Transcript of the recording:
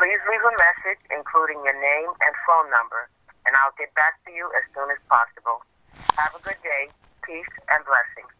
Please leave a message, including your name and phone number, and I'll get back to you as soon as possible. Have a good day. Peace and blessings.